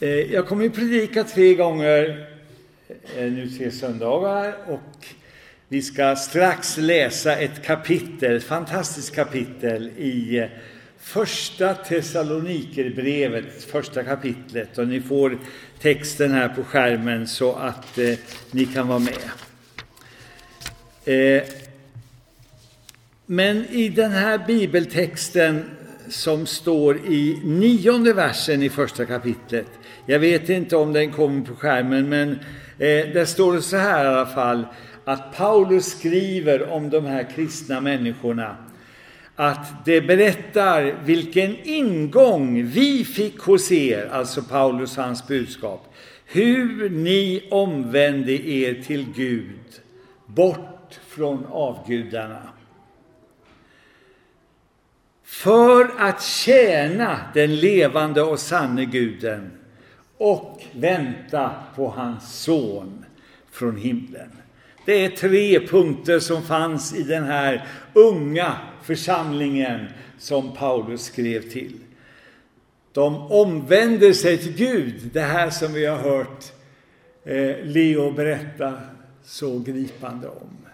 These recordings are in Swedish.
Eh, jag kommer att predika tre gånger, eh, nu tre söndagar, och vi ska strax läsa ett kapitel, ett fantastiskt kapitel i eh, första Thessalonikerbrevet, första kapitlet. Och ni får texten här på skärmen så att eh, ni kan vara med. Eh, men i den här bibeltexten som står i nionde versen i första kapitlet. Jag vet inte om den kommer på skärmen, men eh, där står det så här i alla fall att Paulus skriver om de här kristna människorna att det berättar vilken ingång vi fick hos er, alltså Paulus och hans budskap, hur ni omvände er till Gud, bort från avgudarna för att tjäna den levande och sanne guden och vänta på hans son från himlen. Det är tre punkter som fanns i den här unga församlingen som Paulus skrev till. De omvänder sig till Gud, det här som vi har hört eh, Leo berätta så gripande om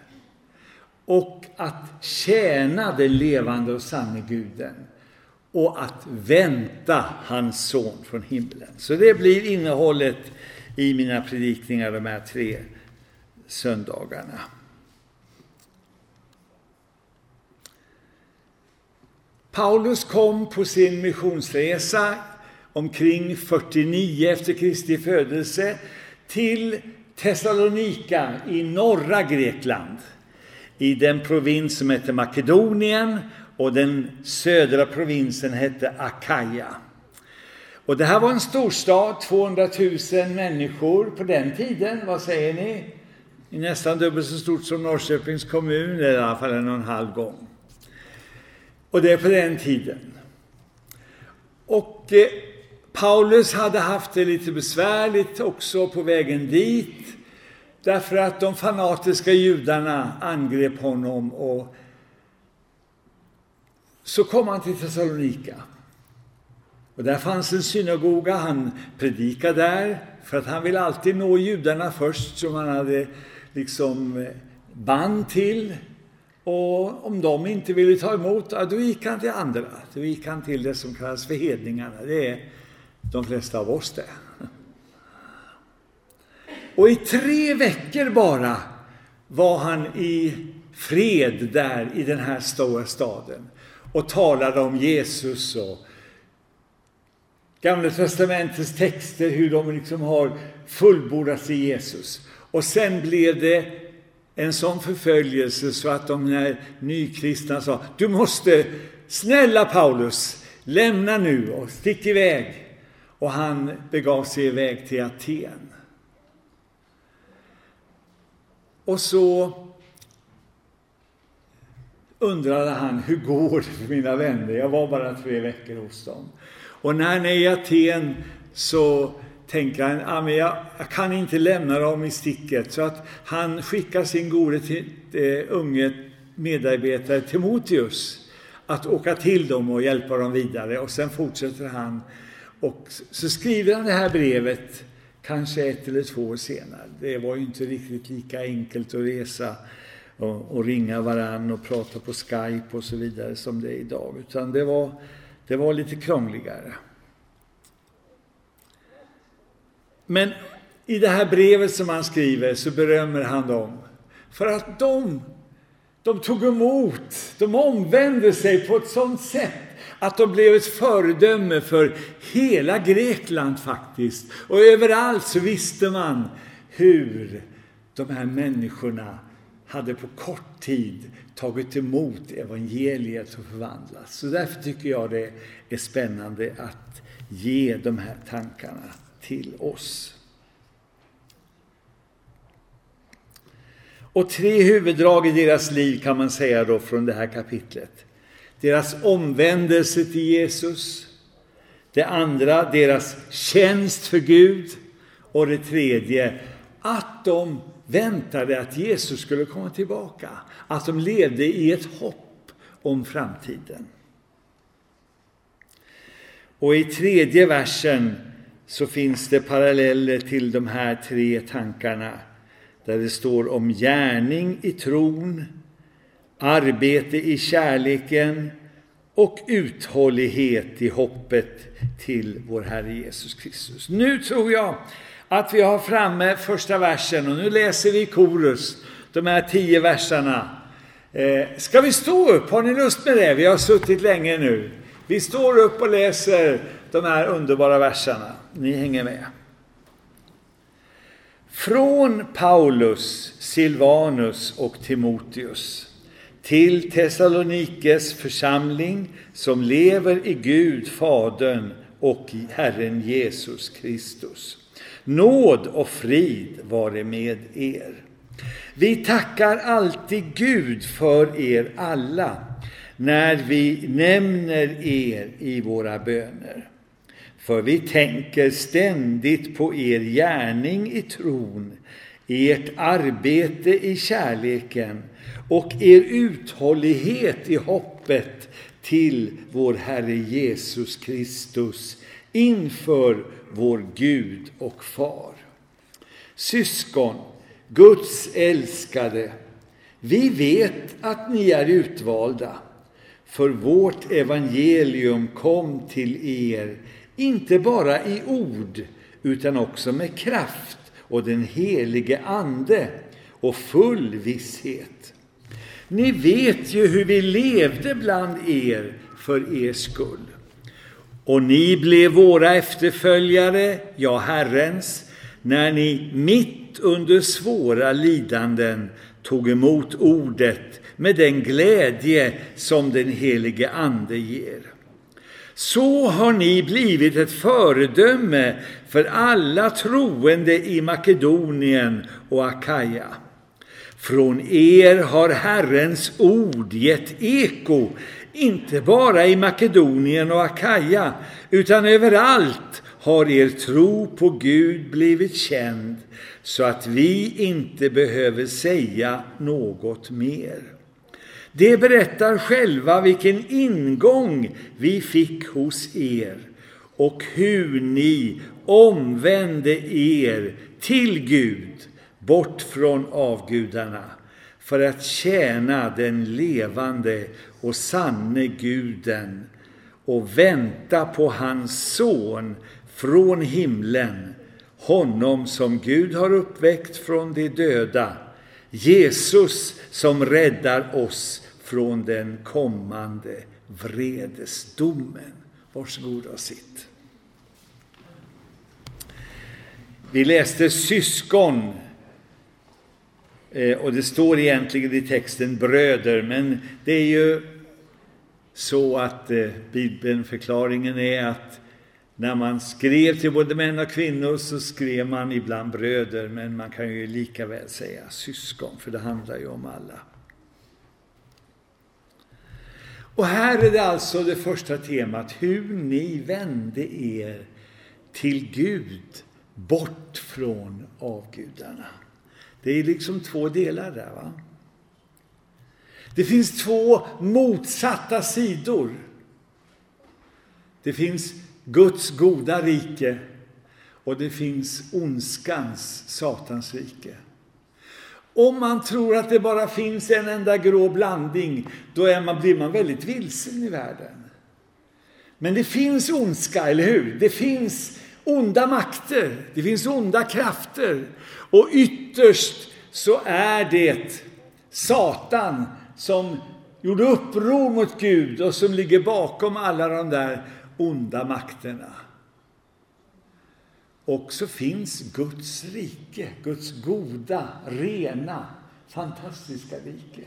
och att tjäna den levande och sanne guden och att vänta hans son från himlen. Så det blir innehållet i mina predikningar de här tre söndagarna. Paulus kom på sin missionsresa omkring 49 efter Kristi födelse till Thessalonika i norra Grekland i den provins som hette Makedonien och den södra provinsen hette Akaja. Och det här var en storstad, 200 000 människor på den tiden. Vad säger ni? Nästan dubbelt så stort som Norrköpings kommun, eller i alla fall en och en halv gång. Och det är på den tiden. Och eh, Paulus hade haft det lite besvärligt också på vägen dit. Därför att de fanatiska judarna angrep honom och så kom han till Thessalonika. Och där fanns en synagoga, han predikade där för att han ville alltid nå judarna först som han hade liksom eh, band till. Och om de inte ville ta emot, ja, då gick han till andra. Då gick han till det som kallas för hedningarna. Det är de flesta av oss det. Och i tre veckor bara var han i fred där i den här stora staden och talade om Jesus och Gamla testamentets texter, hur de liksom har fullbordats i Jesus. Och sen blev det en sån förföljelse så att de här nykristna sa, du måste, snälla Paulus, lämna nu och stick iväg. Och han begav sig iväg till Aten. Och så undrade han, hur går det för mina vänner? Jag var bara tre veckor hos dem. Och när han är i Aten så tänker han, ah, men jag, jag, kan inte lämna dem i sticket. Så att han skickar sin gode till, eh, unge medarbetare Timoteus att åka till dem och hjälpa dem vidare. Och sen fortsätter han. Och så skriver han det här brevet kanske ett eller två år senare. Det var ju inte riktigt lika enkelt att resa och, och ringa varann och prata på Skype och så vidare som det är idag. Utan det var, det var lite krångligare. Men i det här brevet som han skriver så berömmer han dem för att de, de tog emot, de omvände sig på ett sådant sätt att de blev ett föredöme för hela Grekland faktiskt. Och överallt så visste man hur de här människorna hade på kort tid tagit emot evangeliet och förvandlats. Så därför tycker jag det är spännande att ge de här tankarna till oss. Och tre huvuddrag i deras liv kan man säga då från det här kapitlet deras omvändelse till Jesus. Det andra, deras tjänst för Gud. Och det tredje, att de väntade att Jesus skulle komma tillbaka. Att de levde i ett hopp om framtiden. Och i tredje versen så finns det paralleller till de här tre tankarna. Där det står om gärning i tron, arbete i kärleken och uthållighet i hoppet till vår Herre Jesus Kristus. Nu tror jag att vi har framme första versen och nu läser vi korus, de här tio verserna. Eh, ska vi stå upp? Har ni lust med det? Vi har suttit länge nu. Vi står upp och läser de här underbara verserna. Ni hänger med. Från Paulus, Silvanus och Timoteus till Thessalonikes församling som lever i Gud, Fadern och i Herren Jesus Kristus. Nåd och frid vare med er. Vi tackar alltid Gud för er alla när vi nämner er i våra böner. För vi tänker ständigt på er gärning i tron, ert arbete i kärleken och er uthållighet i hoppet till vår Herre Jesus Kristus inför vår Gud och Far. Syskon, Guds älskade, vi vet att ni är utvalda, för vårt evangelium kom till er, inte bara i ord, utan också med kraft och den helige Ande och full visshet. Ni vet ju hur vi levde bland er för er skull. Och ni blev våra efterföljare, ja, Herrens, när ni mitt under svåra lidanden tog emot ordet med den glädje som den helige Ande ger. Så har ni blivit ett föredöme för alla troende i Makedonien och Akaja. Från er har Herrens ord gett eko, inte bara i Makedonien och Akaja, utan överallt har er tro på Gud blivit känd, så att vi inte behöver säga något mer. Det berättar själva vilken ingång vi fick hos er och hur ni omvände er till Gud bort från avgudarna för att tjäna den levande och sanne guden och vänta på hans son från himlen, honom som Gud har uppväckt från de döda, Jesus som räddar oss från den kommande vredesdomen. Varsågod och sitt. Vi läste syskon eh, och det står egentligen i texten bröder, men det är ju så att eh, bibelförklaringen är att när man skrev till både män och kvinnor så skrev man ibland bröder, men man kan ju lika väl säga syskon, för det handlar ju om alla. Och här är det alltså det första temat, hur ni vände er till Gud bort från avgudarna. Det är liksom två delar där. va? Det finns två motsatta sidor. Det finns Guds goda rike och det finns ondskans, Satans rike. Om man tror att det bara finns en enda grå blandning, då är man, blir man väldigt vilsen i världen. Men det finns ondska, eller hur? Det finns onda makter, det finns onda krafter. Och ytterst så är det Satan som gjorde uppror mot Gud och som ligger bakom alla de där onda makterna. Och så finns Guds rike, Guds goda, rena, fantastiska rike.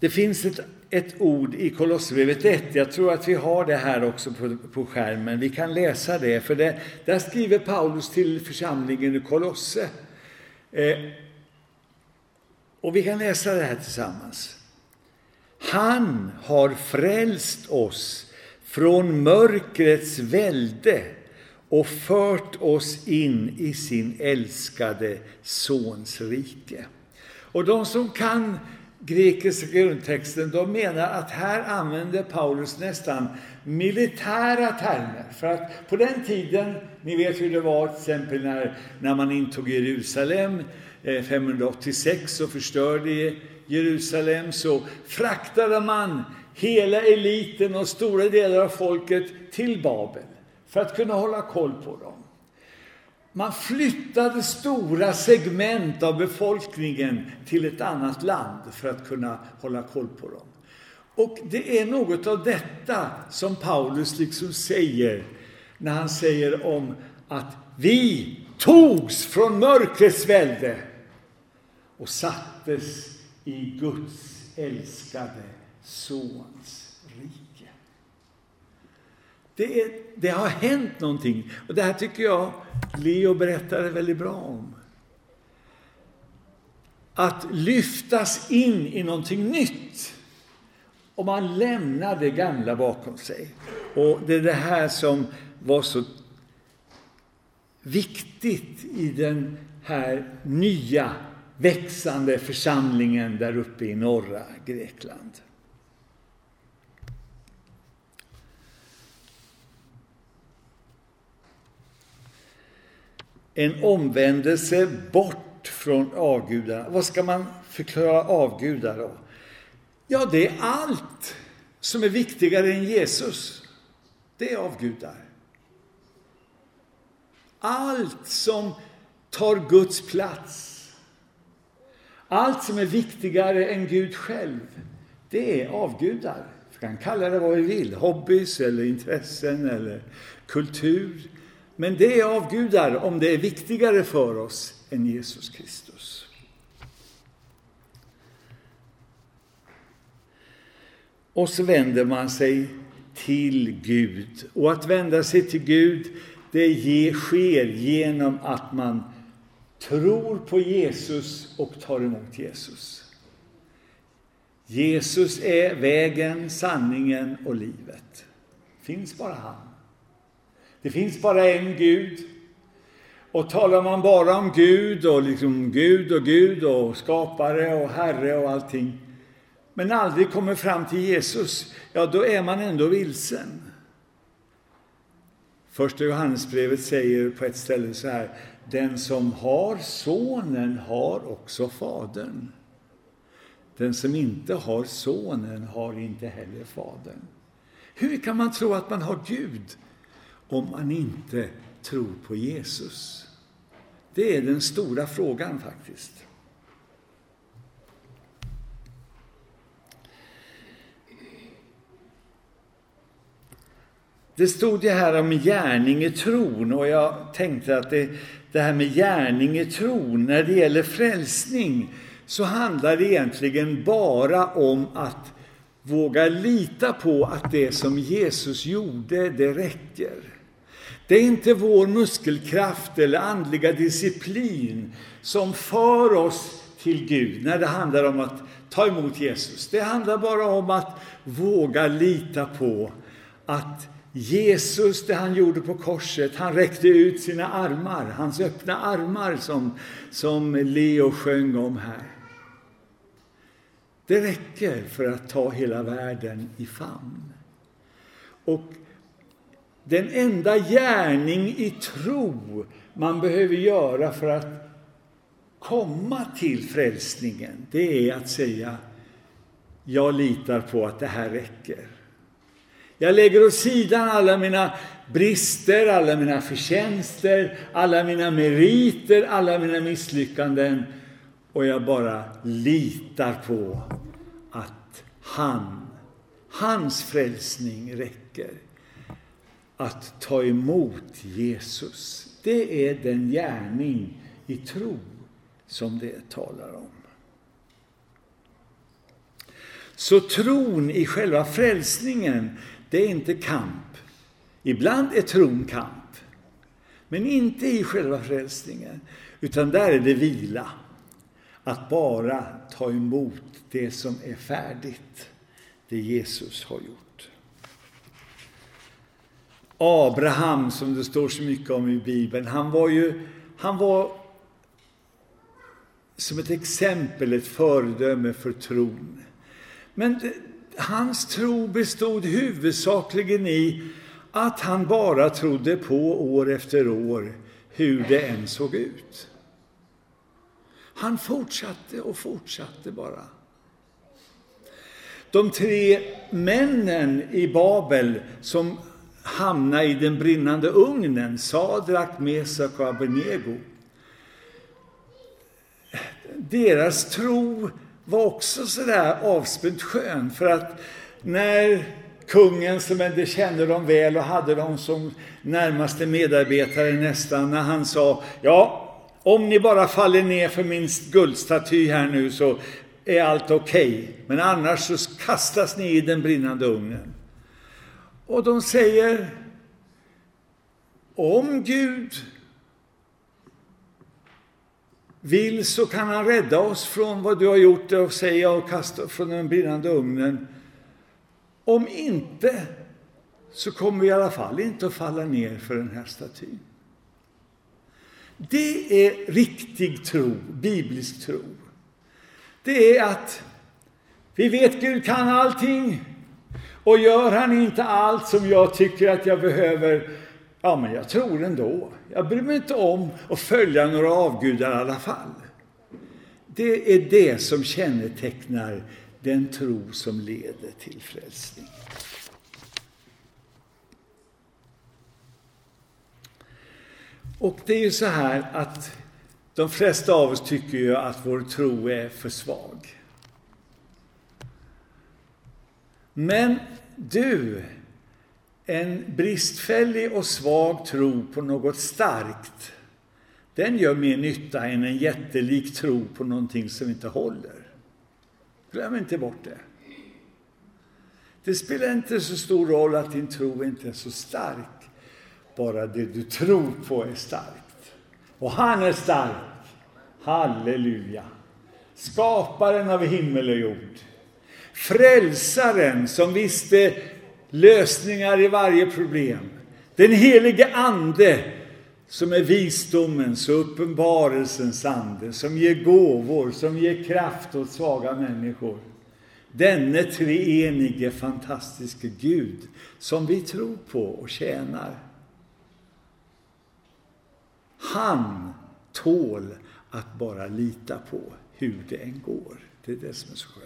Det finns ett ett ord i Kolosserbrevet 1. Jag tror att vi har det här också på, på skärmen. Vi kan läsa det, för det, där skriver Paulus till församlingen i Kolosse. Eh, och vi kan läsa det här tillsammans. Han har frälst oss från mörkrets välde och fört oss in i sin älskade Sons rike. Och de som kan grekiska grundtexten, de menar att här använder Paulus nästan militära termer. För att på den tiden, ni vet hur det var till exempel när, när man intog Jerusalem eh, 586 och förstörde Jerusalem, så fraktade man hela eliten och stora delar av folket till Babel för att kunna hålla koll på dem. Man flyttade stora segment av befolkningen till ett annat land för att kunna hålla koll på dem. Och det är något av detta som Paulus liksom säger när han säger om att vi togs från mörkrets välde och sattes i Guds älskade Sons rike. Det, är, det har hänt någonting och det här tycker jag Leo berättade väldigt bra om. Att lyftas in i någonting nytt. Och man lämnar det gamla bakom sig. Och det är det här som var så viktigt i den här nya växande församlingen där uppe i norra Grekland. En omvändelse bort från avgudarna. Vad ska man förklara avgudar då? Ja, det är allt som är viktigare än Jesus. Det är avgudar. Allt som tar Guds plats. Allt som är viktigare än Gud själv, det är avgudar. Vi kan kalla det vad vi vill, hobbys eller intressen eller kultur. Men det är avgudar om det är viktigare för oss än Jesus Kristus. Och så vänder man sig till Gud. Och att vända sig till Gud, det sker genom att man tror på Jesus och tar emot Jesus. Jesus är vägen, sanningen och livet. Finns bara han. Det finns bara en Gud. Och talar man bara om Gud och liksom Gud och Gud och skapare och Herre och allting, men aldrig kommer fram till Jesus, ja, då är man ändå vilsen. Första Johannesbrevet säger på ett ställe så här, den som har sonen har också fadern. Den som inte har sonen har inte heller fadern. Hur kan man tro att man har Gud om man inte tror på Jesus? Det är den stora frågan faktiskt. Det stod ju här om gärning i tron och jag tänkte att det, det här med gärning i tron, när det gäller frälsning, så handlar det egentligen bara om att våga lita på att det som Jesus gjorde, det räcker. Det är inte vår muskelkraft eller andliga disciplin som för oss till Gud när det handlar om att ta emot Jesus. Det handlar bara om att våga lita på att Jesus, det han gjorde på korset, han räckte ut sina armar, hans öppna armar som, som Leo sjöng om här. Det räcker för att ta hela världen i famn. Och den enda gärning i tro man behöver göra för att komma till frälsningen, det är att säga jag litar på att det här räcker. Jag lägger åt sidan alla mina brister, alla mina förtjänster, alla mina meriter, alla mina misslyckanden och jag bara litar på att han, hans frälsning räcker. Att ta emot Jesus, det är den gärning i tro som det talar om. Så tron i själva frälsningen, det är inte kamp. Ibland är tron kamp, men inte i själva frälsningen, utan där är det vila. Att bara ta emot det som är färdigt, det Jesus har gjort. Abraham, som det står så mycket om i Bibeln, han var ju han var som ett exempel, ett föredöme för tron. Men det, hans tro bestod huvudsakligen i att han bara trodde på år efter år, hur det än såg ut. Han fortsatte och fortsatte bara. De tre männen i Babel som hamna i den brinnande ugnen, Sadrak, Mesak och Abednego. Deras tro var också sådär avspänt skön, för att när kungen, som ändå kände dem väl och hade dem som närmaste medarbetare nästan, när han sa ja, om ni bara faller ner för min guldstaty här nu så är allt okej. Okay. Men annars så kastas ni i den brinnande ugnen. Och de säger, om Gud vill så kan han rädda oss från vad du har gjort och säga och kasta från den brinnande ugnen. Om inte så kommer vi i alla fall inte att falla ner för den här statyn. Det är riktig tro, biblisk tro. Det är att vi vet Gud kan allting. Och gör han inte allt som jag tycker att jag behöver, ja men jag tror ändå. Jag bryr mig inte om att följa några avgudar i alla fall. Det är det som kännetecknar den tro som leder till frälsning. Och det är ju så här att de flesta av oss tycker ju att vår tro är för svag. Men du, en bristfällig och svag tro på något starkt, den gör mer nytta än en jättelik tro på någonting som inte håller. Glöm inte bort det. Det spelar inte så stor roll att din tro inte är så stark bara det du tror på är starkt. Och han är stark. Halleluja. Skaparen av himmel och jord. Frälsaren som visste lösningar i varje problem. Den helige Ande som är visdomens och uppenbarelsens ande, som ger gåvor, som ger kraft åt svaga människor. Denne treenige fantastiske Gud som vi tror på och tjänar. Han tål att bara lita på hur det än går. Det är det som är så skönt.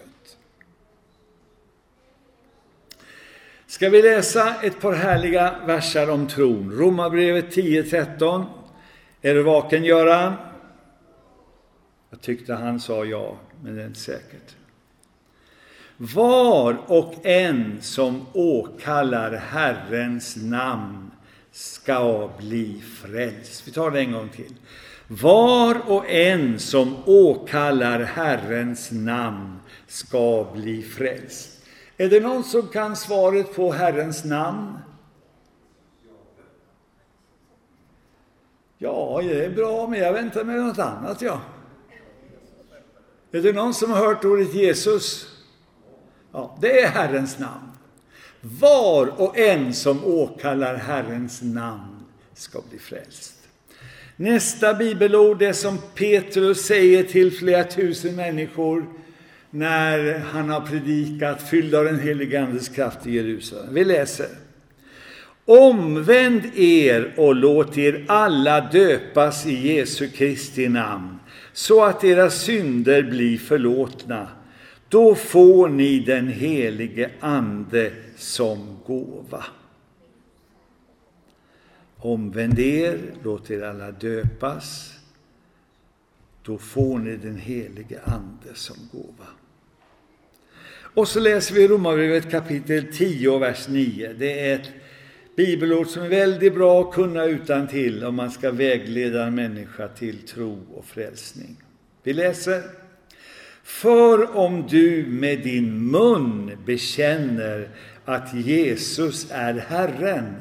Ska vi läsa ett par härliga versar om tron? Romarbrevet 10.13. Är du vaken, Göran? Jag tyckte han sa ja, men det är inte säkert. Var och en som åkallar Herrens namn ska bli frälst. Vi tar det en gång till. Var och en som åkallar Herrens namn ska bli frälst. Är det någon som kan svaret på Herrens namn? Ja, det är bra, men jag väntar med något annat, ja. Är det någon som har hört ordet Jesus? Ja, det är Herrens namn. Var och en som åkallar Herrens namn ska bli frälst. Nästa bibelord är som Petrus säger till flera tusen människor när han har predikat fylld av den helige Andes kraft i Jerusalem. Vi läser. Omvänd er och låt er alla döpas i Jesu Kristi namn så att era synder blir förlåtna då får ni den helige Ande som gåva. Omvänd er, låt er alla döpas. Då får ni den helige Ande som gåva. Och så läser vi Romarbrevet kapitel 10, vers 9. Det är ett bibelord som är väldigt bra att kunna utan till om man ska vägleda en människa till tro och frälsning. Vi läser för om du med din mun bekänner att Jesus är Herren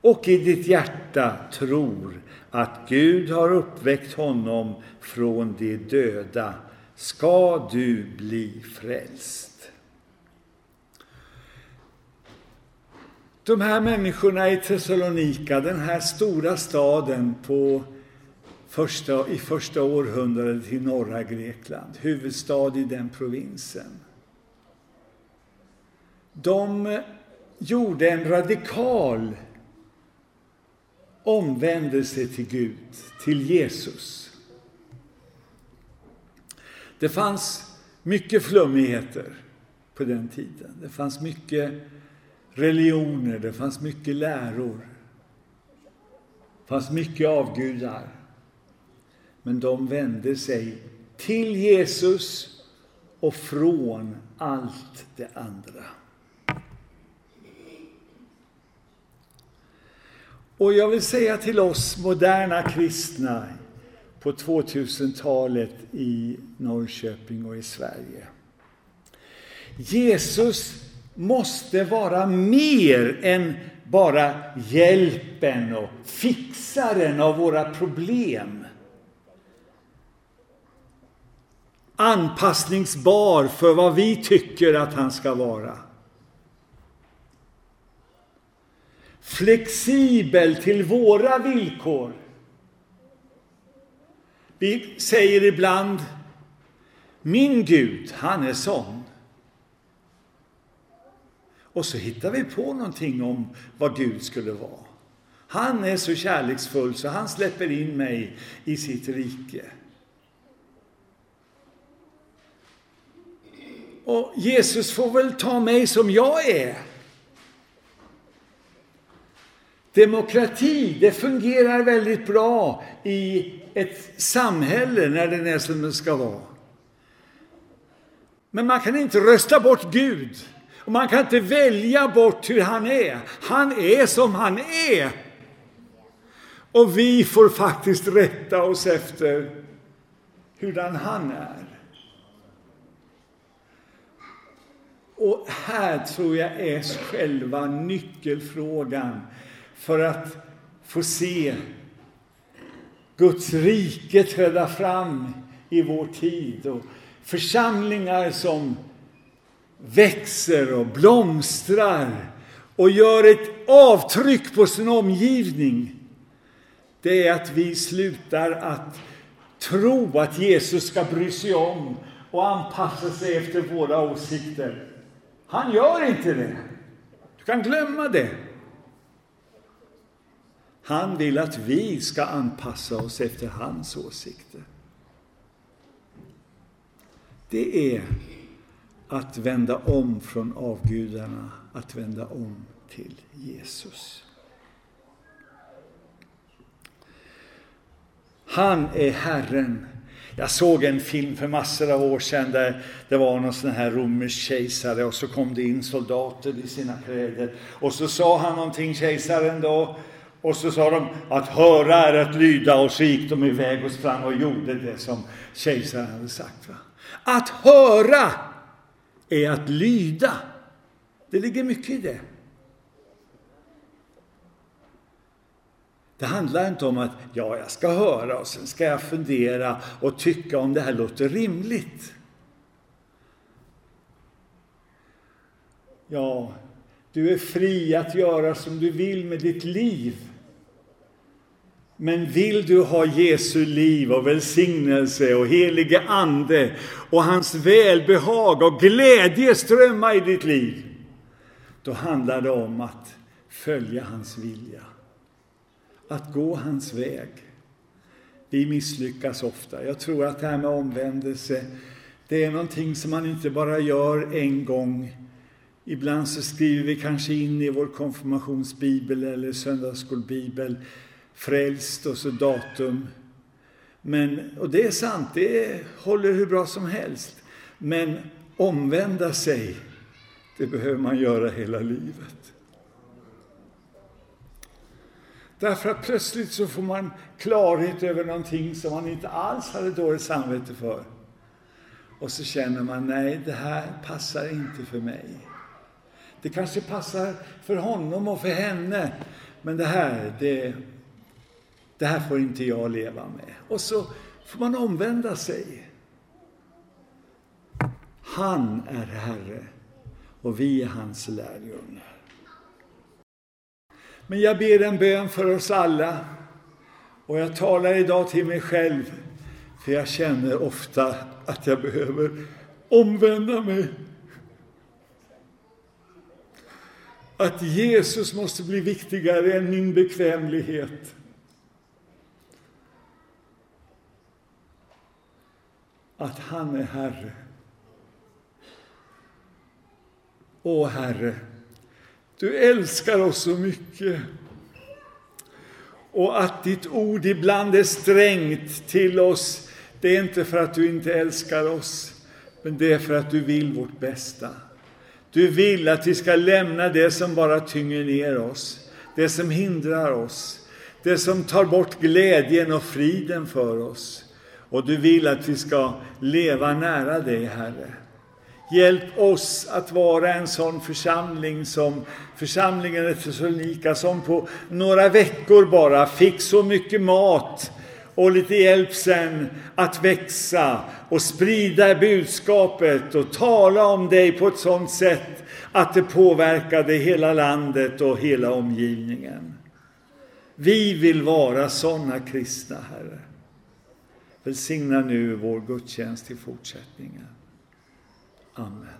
och i ditt hjärta tror att Gud har uppväckt honom från de döda ska du bli frälst. De här människorna i Thessalonika, den här stora staden på första, i första århundradet i norra Grekland, huvudstad i den provinsen. De gjorde en radikal omvändelse till Gud, till Jesus. Det fanns mycket flummigheter på den tiden. Det fanns mycket religioner, det fanns mycket läror. Det fanns mycket avgudar. Men de vände sig till Jesus och från allt det andra. Och jag vill säga till oss moderna kristna på 2000-talet i Norrköping och i Sverige. Jesus måste vara mer än bara hjälpen och fixaren av våra problem. Anpassningsbar för vad vi tycker att han ska vara. Flexibel till våra villkor. Vi säger ibland, min Gud, han är sån. Och så hittar vi på någonting om vad Gud skulle vara. Han är så kärleksfull så han släpper in mig i sitt rike. Och Jesus får väl ta mig som jag är. Demokrati, det fungerar väldigt bra i ett samhälle när den är som den ska vara. Men man kan inte rösta bort Gud. Och man kan inte välja bort hur han är. Han är som han är. Och vi får faktiskt rätta oss efter hurdan han är. Och här tror jag är själva nyckelfrågan för att få se Guds rike träda fram i vår tid och församlingar som växer och blomstrar och gör ett avtryck på sin omgivning. Det är att vi slutar att tro att Jesus ska bry sig om och anpassa sig efter våra åsikter. Han gör inte det. Du kan glömma det. Han vill att vi ska anpassa oss efter hans åsikter. Det är att vända om från avgudarna, att vända om till Jesus. Han är Herren. Jag såg en film för massor av år sedan där det var någon sån här romersk kejsare och så kom det in soldater i sina kläder. Och så sa han någonting, kejsaren då, och så sa de att höra är att lyda och så gick de iväg och sprang och gjorde det som kejsaren hade sagt. Va? Att höra är att lyda. Det ligger mycket i det. Det handlar inte om att ja, jag ska höra och sen ska jag fundera och tycka om det här låter rimligt. Ja, du är fri att göra som du vill med ditt liv. Men vill du ha Jesu liv och välsignelse och helige Ande och hans välbehag och glädje strömma i ditt liv, då handlar det om att följa hans vilja. Att gå hans väg. Vi misslyckas ofta. Jag tror att det här med omvändelse, det är någonting som man inte bara gör en gång. Ibland så skriver vi kanske in i vår konfirmationsbibel eller söndagsskolbibel frälst och så datum. Men, och det är sant, det håller hur bra som helst. Men omvända sig, det behöver man göra hela livet. Därför att plötsligt så får man klarhet över någonting som man inte alls hade dåligt samvete för. Och så känner man, nej, det här passar inte för mig. Det kanske passar för honom och för henne, men det här, det, det här får inte jag leva med. Och så får man omvända sig. Han är Herre och vi är hans lärjungar. Men jag ber en bön för oss alla Och jag talar idag till mig själv, för jag känner ofta att jag behöver omvända mig. Att Jesus måste bli viktigare än min bekvämlighet. Att han är Herre. Å, Herre, du älskar oss så mycket. Och att ditt ord ibland är strängt till oss, det är inte för att du inte älskar oss, men det är för att du vill vårt bästa. Du vill att vi ska lämna det som bara tynger ner oss, det som hindrar oss, det som tar bort glädjen och friden för oss. Och du vill att vi ska leva nära dig, Herre. Hjälp oss att vara en sån församling som församlingen i som på några veckor bara fick så mycket mat och lite hjälp sen att växa och sprida budskapet och tala om dig på ett sådant sätt att det påverkade hela landet och hela omgivningen. Vi vill vara sådana kristna, Herre. Välsigna nu vår gudstjänst i fortsättningen. Amen.